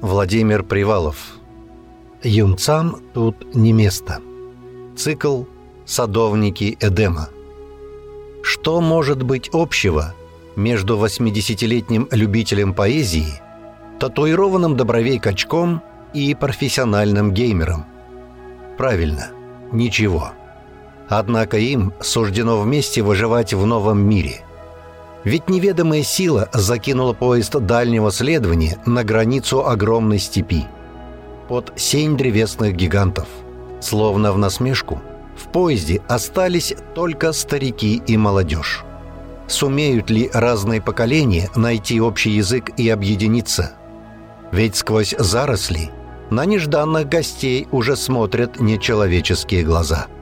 Владимир Привалов. Юнцам тут не место. Цикл «Садовники Эдема». Что может быть общего между 80-летним любителем поэзии, татуированным добровей качком и профессиональным геймером? Правильно, ничего. Однако им суждено вместе выживать в новом мире – ведь неведомая сила закинула поезд дальнего следования на границу огромной степи. Под сень древесных гигантов. Словно в насмешку, в поезде остались только старики и молодежь. Сумеют ли разные поколения найти общий язык и объединиться? Ведь сквозь заросли на нежданных гостей уже смотрят нечеловеческие глаза –